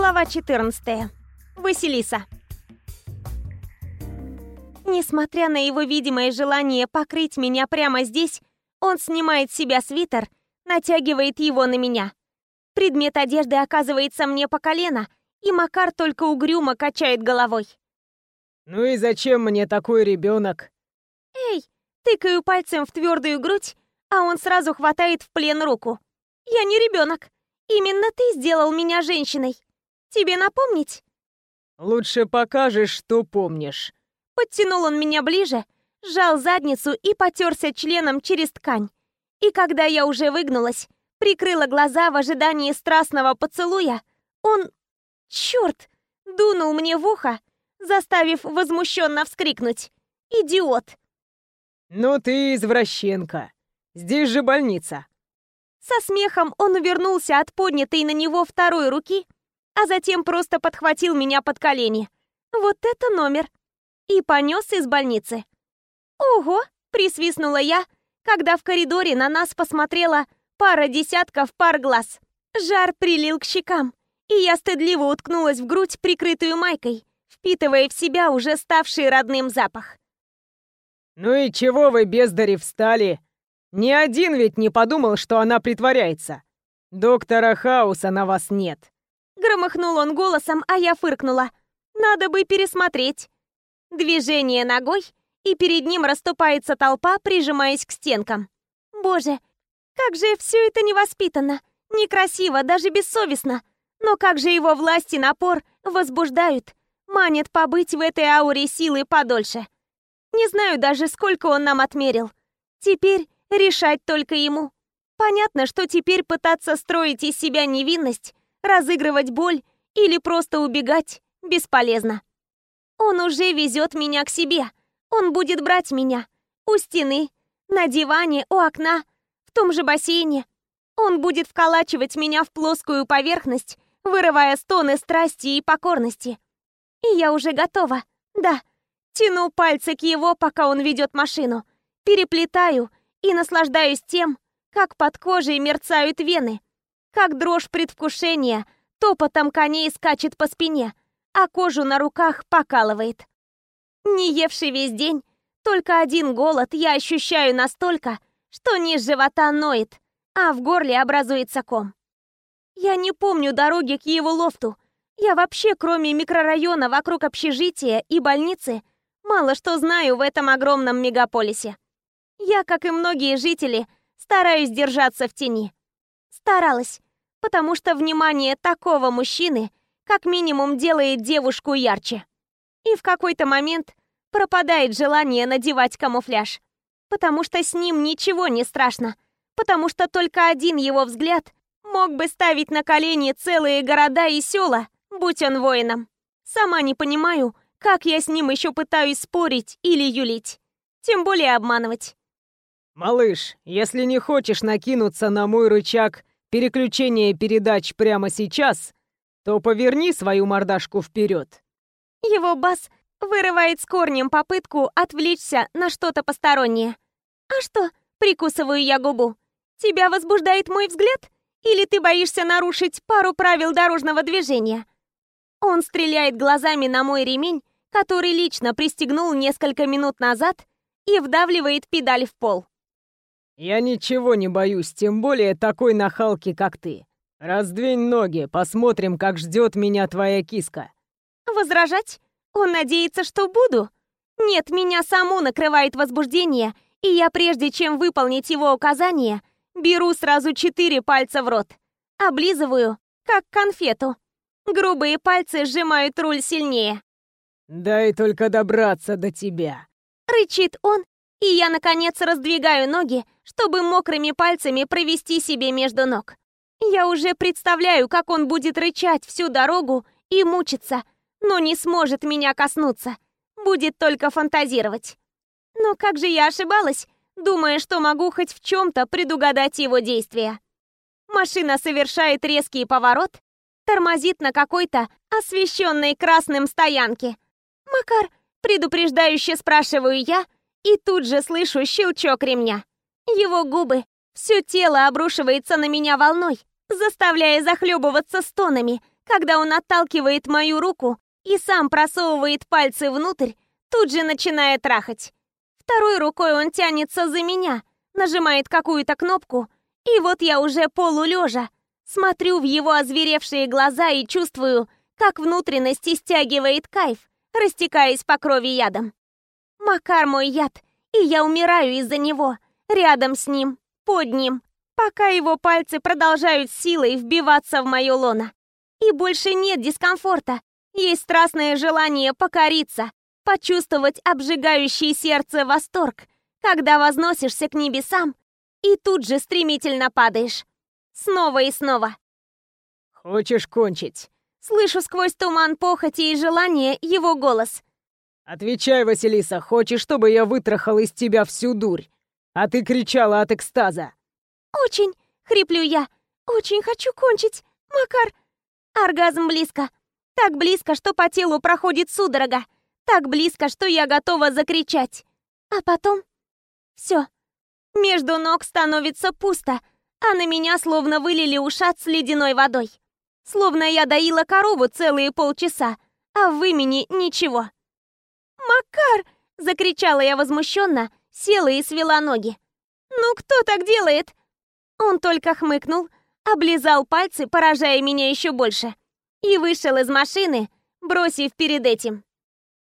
Глава 14. Василиса. Несмотря на его видимое желание покрыть меня прямо здесь, он снимает с себя свитер, натягивает его на меня. Предмет одежды оказывается мне по колено, и Макар только угрюмо качает головой. «Ну и зачем мне такой ребенок? «Эй!» Тыкаю пальцем в твердую грудь, а он сразу хватает в плен руку. «Я не ребенок. Именно ты сделал меня женщиной. Тебе напомнить?» «Лучше покажешь, что помнишь». Подтянул он меня ближе, сжал задницу и потерся членом через ткань. И когда я уже выгнулась, прикрыла глаза в ожидании страстного поцелуя, он... Черт! Дунул мне в ухо, заставив возмущенно вскрикнуть. «Идиот!» «Ну ты извращенка. Здесь же больница». Со смехом он увернулся от поднятой на него второй руки, а затем просто подхватил меня под колени. Вот это номер! И понес из больницы. «Ого!» — присвистнула я, когда в коридоре на нас посмотрела пара десятков пар глаз. Жар прилил к щекам, и я стыдливо уткнулась в грудь, прикрытую майкой, впитывая в себя уже ставший родным запах. «Ну и чего вы, бездари, встали? Ни один ведь не подумал, что она притворяется. Доктора Хауса на вас нет». Громыхнул он голосом, а я фыркнула. «Надо бы пересмотреть». Движение ногой, и перед ним расступается толпа, прижимаясь к стенкам. Боже, как же все это невоспитанно, некрасиво, даже бессовестно. Но как же его власть и напор возбуждают, манят побыть в этой ауре силы подольше. Не знаю даже, сколько он нам отмерил. Теперь решать только ему. Понятно, что теперь пытаться строить из себя невинность, разыгрывать боль или просто убегать бесполезно. Он уже везет меня к себе. Он будет брать меня. У стены, на диване, у окна, в том же бассейне. Он будет вколачивать меня в плоскую поверхность, вырывая стоны страсти и покорности. И я уже готова. Да, Тяну пальцы к его, пока он ведет машину. Переплетаю и наслаждаюсь тем, как под кожей мерцают вены, как дрожь предвкушения топотом коней скачет по спине, а кожу на руках покалывает. Не евший весь день, только один голод я ощущаю настолько, что низ живота ноет, а в горле образуется ком. Я не помню дороги к его лофту. Я вообще, кроме микрорайона вокруг общежития и больницы, Мало что знаю в этом огромном мегаполисе. Я, как и многие жители, стараюсь держаться в тени. Старалась, потому что внимание такого мужчины как минимум делает девушку ярче. И в какой-то момент пропадает желание надевать камуфляж, потому что с ним ничего не страшно, потому что только один его взгляд мог бы ставить на колени целые города и села, будь он воином. Сама не понимаю, как я с ним еще пытаюсь спорить или юлить? Тем более обманывать. Малыш, если не хочешь накинуться на мой рычаг переключения передач прямо сейчас, то поверни свою мордашку вперед. Его бас вырывает с корнем попытку отвлечься на что-то постороннее. А что? Прикусываю я губу. Тебя возбуждает мой взгляд? Или ты боишься нарушить пару правил дорожного движения? Он стреляет глазами на мой ремень, который лично пристегнул несколько минут назад и вдавливает педаль в пол. «Я ничего не боюсь, тем более такой нахалки, как ты. Раздвинь ноги, посмотрим, как ждет меня твоя киска». Возражать? Он надеется, что буду? Нет, меня саму накрывает возбуждение, и я, прежде чем выполнить его указание, беру сразу четыре пальца в рот. Облизываю, как конфету. Грубые пальцы сжимают руль сильнее. «Дай только добраться до тебя!» Рычит он, и я, наконец, раздвигаю ноги, чтобы мокрыми пальцами провести себе между ног. Я уже представляю, как он будет рычать всю дорогу и мучиться, но не сможет меня коснуться. Будет только фантазировать. Но как же я ошибалась, думая, что могу хоть в чем-то предугадать его действия. Машина совершает резкий поворот, тормозит на какой-то освещенной красным стоянке – «Макар!» — предупреждающе спрашиваю я, и тут же слышу щелчок ремня. Его губы, все тело обрушивается на меня волной, заставляя захлебываться стонами, когда он отталкивает мою руку и сам просовывает пальцы внутрь, тут же начиная трахать. Второй рукой он тянется за меня, нажимает какую-то кнопку, и вот я уже полулежа, смотрю в его озверевшие глаза и чувствую, как внутренности стягивает кайф, растекаясь по крови ядом. Макар мой яд, и я умираю из-за него, рядом с ним, под ним, пока его пальцы продолжают силой вбиваться в мое лоно. И больше нет дискомфорта, есть страстное желание покориться, почувствовать обжигающий сердце восторг, когда возносишься к небесам и тут же стремительно падаешь. Снова и снова. «Хочешь кончить?» Слышу сквозь туман похоти и желания его голос. «Отвечай, Василиса, хочешь, чтобы я вытрахал из тебя всю дурь? А ты кричала от экстаза!» «Очень!» — хриплю я. «Очень хочу кончить, Макар!» Оргазм близко. Так близко, что по телу проходит судорога. Так близко, что я готова закричать. А потом... Все. Между ног становится пусто, а на меня словно вылили ушат с ледяной водой. Словно я доила корову целые полчаса, а в вымени ничего. «Макар!» — закричала я возмущенно, села и свела ноги. «Ну кто так делает?» Он только хмыкнул, облизал пальцы, поражая меня еще больше, и вышел из машины, бросив перед этим.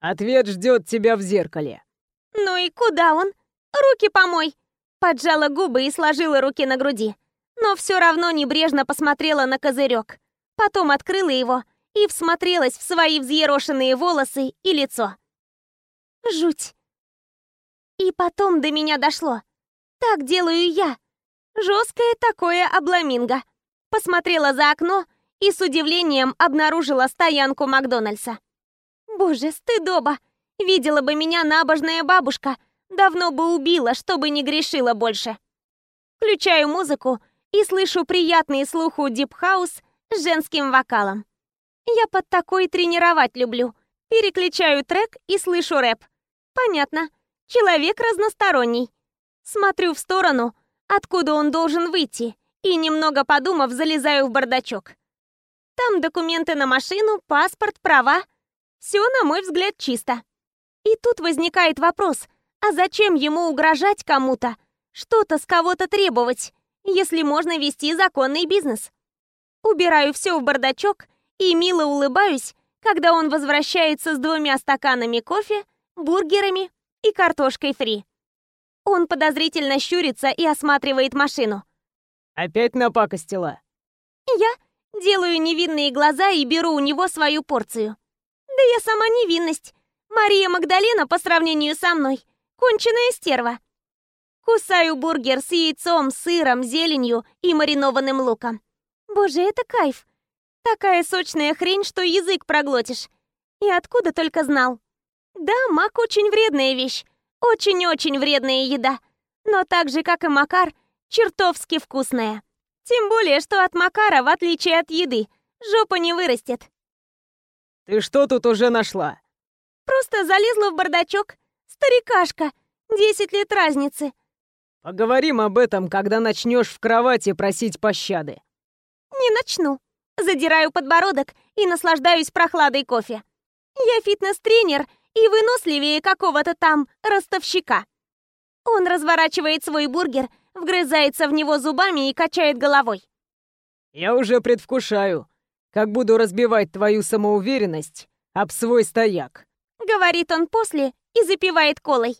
«Ответ ждет тебя в зеркале». «Ну и куда он? Руки помой!» Поджала губы и сложила руки на груди, но все равно небрежно посмотрела на козырек. Потом открыла его и всмотрелась в свои взъерошенные волосы и лицо. Жуть. И потом до меня дошло. Так делаю я. Жесткое такое обламинго. Посмотрела за окно и с удивлением обнаружила стоянку Макдональдса. Боже, стыдоба! Видела бы меня набожная бабушка, давно бы убила, чтобы не грешила больше. Включаю музыку и слышу приятный слуху deep house с женским вокалом. Я под такой тренировать люблю. Переключаю трек и слышу рэп. Понятно. Человек разносторонний. Смотрю в сторону, откуда он должен выйти, и, немного подумав, залезаю в бардачок. Там документы на машину, паспорт, права. Все, на мой взгляд, чисто. И тут возникает вопрос, а зачем ему угрожать кому-то, что-то с кого-то требовать, если можно вести законный бизнес? Убираю все в бардачок и мило улыбаюсь, когда он возвращается с двумя стаканами кофе, бургерами и картошкой фри. Он подозрительно щурится и осматривает машину. «Опять напакостила?» Я делаю невинные глаза и беру у него свою порцию. Да я сама невинность. Мария Магдалена по сравнению со мной. Конченая стерва. Кусаю бургер с яйцом, сыром, зеленью и маринованным луком. Боже, это кайф. Такая сочная хрень, что язык проглотишь. И откуда только знал. Да, мак очень вредная вещь. Очень-очень вредная еда. Но так же, как и макар, чертовски вкусная. Тем более, что от макара, в отличие от еды, жопа не вырастет. Ты что тут уже нашла? Просто залезла в бардачок. Старикашка. Десять лет разницы. Поговорим об этом, когда начнешь в кровати просить пощады. Не начну. Задираю подбородок и наслаждаюсь прохладой кофе. Я фитнес-тренер и выносливее какого-то там ростовщика. Он разворачивает свой бургер, вгрызается в него зубами и качает головой. «Я уже предвкушаю, как буду разбивать твою самоуверенность об свой стояк», говорит он после и запивает колой.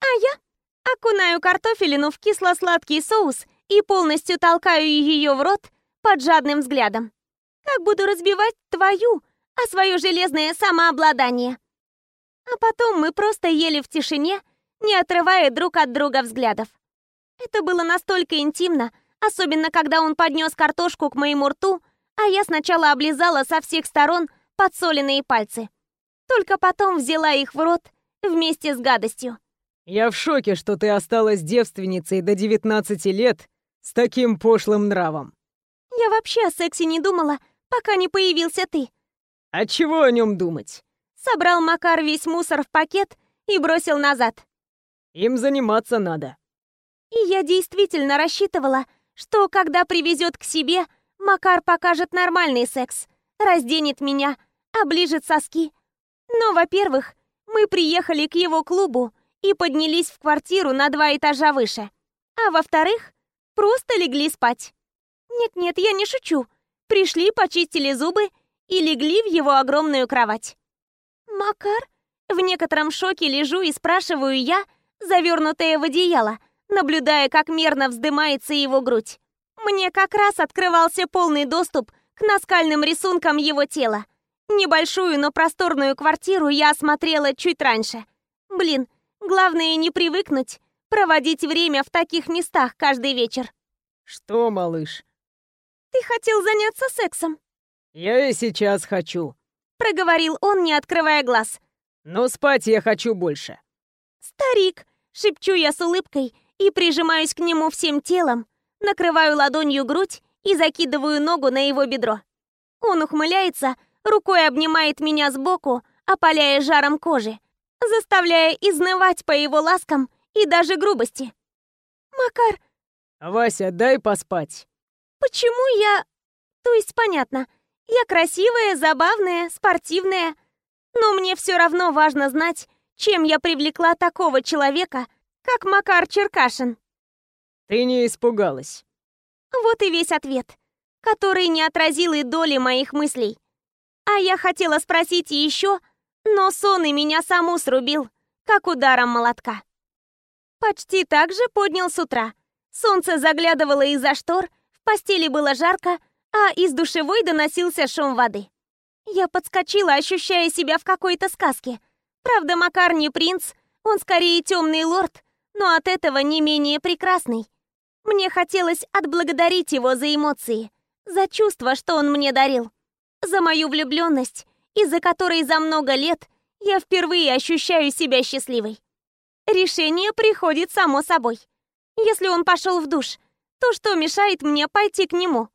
А я окунаю картофелину в кисло-сладкий соус и полностью толкаю ее в рот под жадным взглядом. Как буду разбивать твою, а свое железное самообладание. А потом мы просто ели в тишине, не отрывая друг от друга взглядов. Это было настолько интимно, особенно когда он поднес картошку к моему рту, а я сначала облизала со всех сторон подсоленные пальцы. Только потом взяла их в рот вместе с гадостью. «Я в шоке, что ты осталась девственницей до 19 лет с таким пошлым нравом». «Я вообще о сексе не думала, пока не появился ты». «А чего о нем думать?» Собрал Макар весь мусор в пакет и бросил назад. Им заниматься надо. И я действительно рассчитывала, что когда привезет к себе, Макар покажет нормальный секс, разденет меня, оближет соски. Но, во-первых, мы приехали к его клубу и поднялись в квартиру на два этажа выше. А во-вторых, просто легли спать. Нет-нет, я не шучу. Пришли, почистили зубы и легли в его огромную кровать. «Макар?» В некотором шоке лежу и спрашиваю я, завернутая в одеяло, наблюдая, как мерно вздымается его грудь. Мне как раз открывался полный доступ к наскальным рисункам его тела. Небольшую, но просторную квартиру я осмотрела чуть раньше. Блин, главное не привыкнуть проводить время в таких местах каждый вечер. Что, малыш? Ты хотел заняться сексом? Я и сейчас хочу. Проговорил он, не открывая глаз. Но спать я хочу больше. Старик, шепчу я с улыбкой и прижимаюсь к нему всем телом, накрываю ладонью грудь и закидываю ногу на его бедро. Он ухмыляется, рукой обнимает меня сбоку, опаляя жаром кожи, заставляя изнывать по его ласкам и даже грубости. «Макар...» «Вася, дай поспать». «Почему я...» «То есть понятно. Я красивая, забавная, спортивная. Но мне все равно важно знать, чем я привлекла такого человека, как Макар Черкашин». «Ты не испугалась?» Вот и весь ответ, который не отразил и доли моих мыслей. А я хотела спросить еще, но сон и меня саму срубил, как ударом молотка. Почти так же поднял с утра. Солнце заглядывало из-за штор, в постели было жарко, а из душевой доносился шум воды. Я подскочила, ощущая себя в какой-то сказке. Правда, Макар не принц, он скорее темный лорд, но от этого не менее прекрасный. Мне хотелось отблагодарить его за эмоции, за чувства, что он мне дарил, за мою влюбленность, из-за которой за много лет я впервые ощущаю себя счастливой. Решение приходит само собой. Если он пошел в душ, то что мешает мне пойти к нему?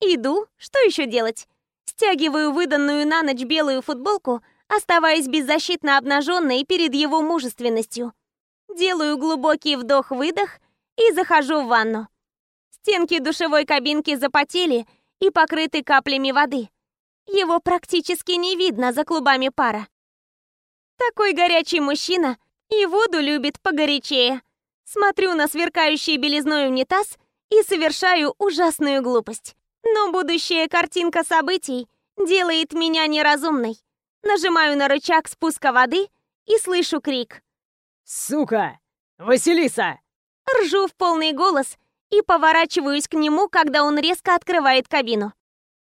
Иду, что еще делать? Стягиваю выданную на ночь белую футболку, оставаясь беззащитно обнаженной перед его мужественностью. Делаю глубокий вдох-выдох и захожу в ванну. Стенки душевой кабинки запотели и покрыты каплями воды. Его практически не видно за клубами пара. Такой горячий мужчина и воду любит погорячее. Смотрю на сверкающий белизной унитаз и совершаю ужасную глупость. Но будущая картинка событий делает меня неразумной. Нажимаю на рычаг спуска воды и слышу крик. «Сука! Василиса!» Ржу в полный голос и поворачиваюсь к нему, когда он резко открывает кабину.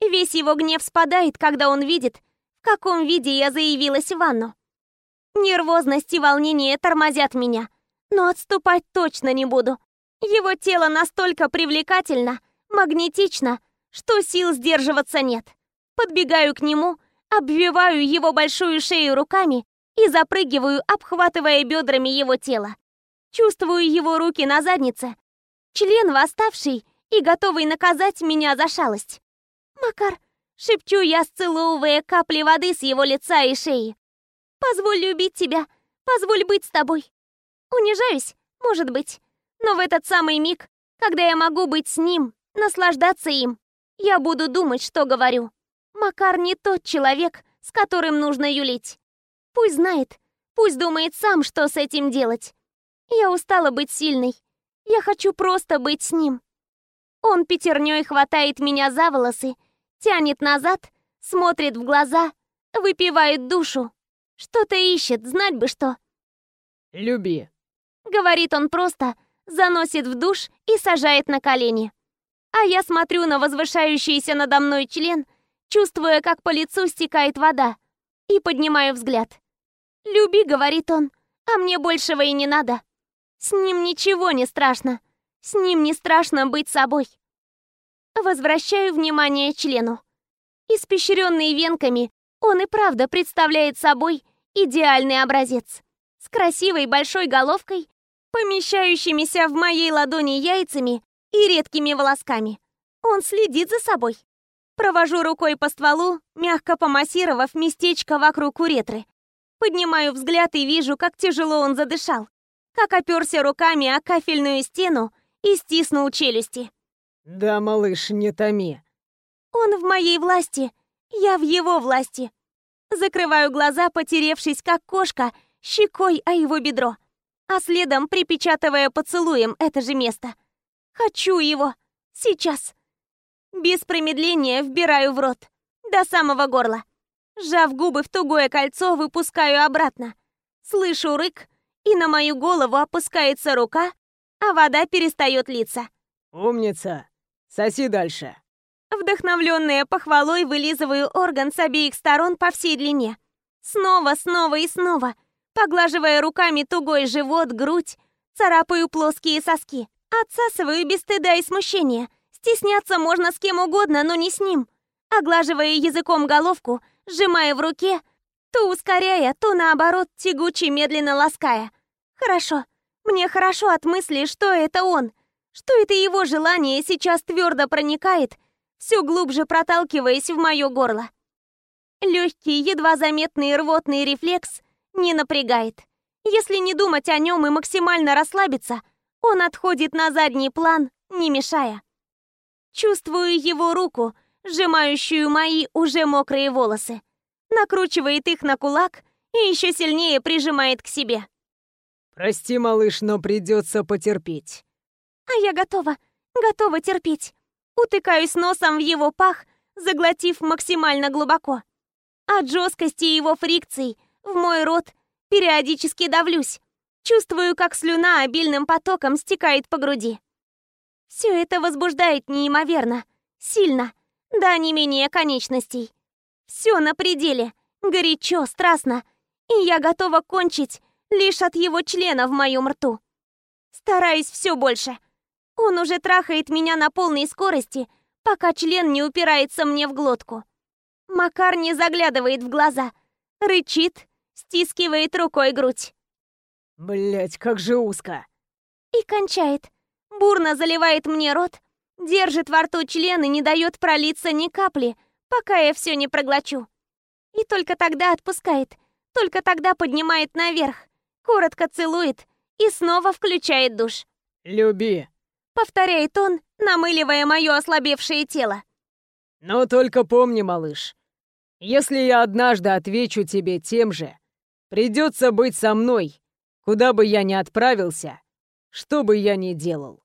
Весь его гнев спадает, когда он видит, в каком виде я заявилась в ванну. Нервозность и волнение тормозят меня, но отступать точно не буду. Его тело настолько привлекательно, магнетично, что сил сдерживаться нет. Подбегаю к нему, обвиваю его большую шею руками и запрыгиваю, обхватывая бедрами его тело. Чувствую его руки на заднице. Член восставший и готовый наказать меня за шалость. «Макар!» — шепчу я, сцеловывая капли воды с его лица и шеи. «Позволь любить тебя, позволь быть с тобой». Унижаюсь, может быть, но в этот самый миг, когда я могу быть с ним, наслаждаться им, я буду думать, что говорю. Макар не тот человек, с которым нужно юлить. Пусть знает, пусть думает сам, что с этим делать. Я устала быть сильной. Я хочу просто быть с ним. Он пятерней хватает меня за волосы, тянет назад, смотрит в глаза, выпивает душу. Что-то ищет, знать бы что. «Люби», — говорит он просто, заносит в душ и сажает на колени. А я смотрю на возвышающийся надо мной член, чувствуя, как по лицу стекает вода, и поднимаю взгляд. «Люби», — говорит он, — «а мне большего и не надо». С ним ничего не страшно. С ним не страшно быть собой. Возвращаю внимание члену. Испещренный венками, он и правда представляет собой идеальный образец. С красивой большой головкой, помещающимися в моей ладони яйцами и редкими волосками. Он следит за собой. Провожу рукой по стволу, мягко помассировав местечко вокруг уретры. Поднимаю взгляд и вижу, как тяжело он задышал как оперся руками о кафельную стену и стиснул челюсти. «Да, малыш, не томи». «Он в моей власти, Я в его власти. Закрываю глаза, потеревшись, как кошка, щекой о его бедро, а следом припечатывая поцелуем это же место. Хочу его. Сейчас. Без промедления вбираю в рот. До самого горла. Сжав губы в тугое кольцо, выпускаю обратно. Слышу рык, и на мою голову опускается рука, а вода перестает литься. «Умница! Соси дальше!» Вдохновленная похвалой, вылизываю орган с обеих сторон по всей длине. Снова, снова и снова, поглаживая руками тугой живот, грудь, царапаю плоские соски, отсасываю без стыда и смущения. Стесняться можно с кем угодно, но не с ним. Оглаживая языком головку, сжимая в руке, то ускоряя, то наоборот, тягуче медленно лаская. Хорошо. Мне хорошо от мысли, что это он, что это его желание сейчас твердо проникает все глубже проталкиваясь в мое горло. Легкий, едва заметный рвотный рефлекс не напрягает. Если не думать о нем и максимально расслабиться, он отходит на задний план, не мешая. Чувствую его руку, сжимающую мои уже мокрые волосы. Накручивает их на кулак и еще сильнее прижимает к себе. «Прости, малыш, но придется потерпеть». «А я готова, готова терпеть. Утыкаюсь носом в его пах, заглотив максимально глубоко. От жесткости его фрикций в мой рот периодически давлюсь. Чувствую, как слюна обильным потоком стекает по груди. Все это возбуждает неимоверно, сильно, да не менее конечностей. Все на пределе, горячо, страстно, и я готова кончить лишь от его члена в моем рту. Стараюсь все больше, он уже трахает меня на полной скорости, пока член не упирается мне в глотку. Макар не заглядывает в глаза, рычит, стискивает рукой грудь. Блять, как же узко. И кончает. Бурно заливает мне рот, держит во рту член и не дает пролиться ни капли, пока я все не проглочу. И только тогда отпускает, только тогда поднимает наверх, коротко целует и снова включает душ. «Люби», Повторяет он, намыливая мое ослабевшее тело. Но только помни, малыш, если я однажды отвечу тебе тем же, придется быть со мной, куда бы я ни отправился, что бы я ни делал.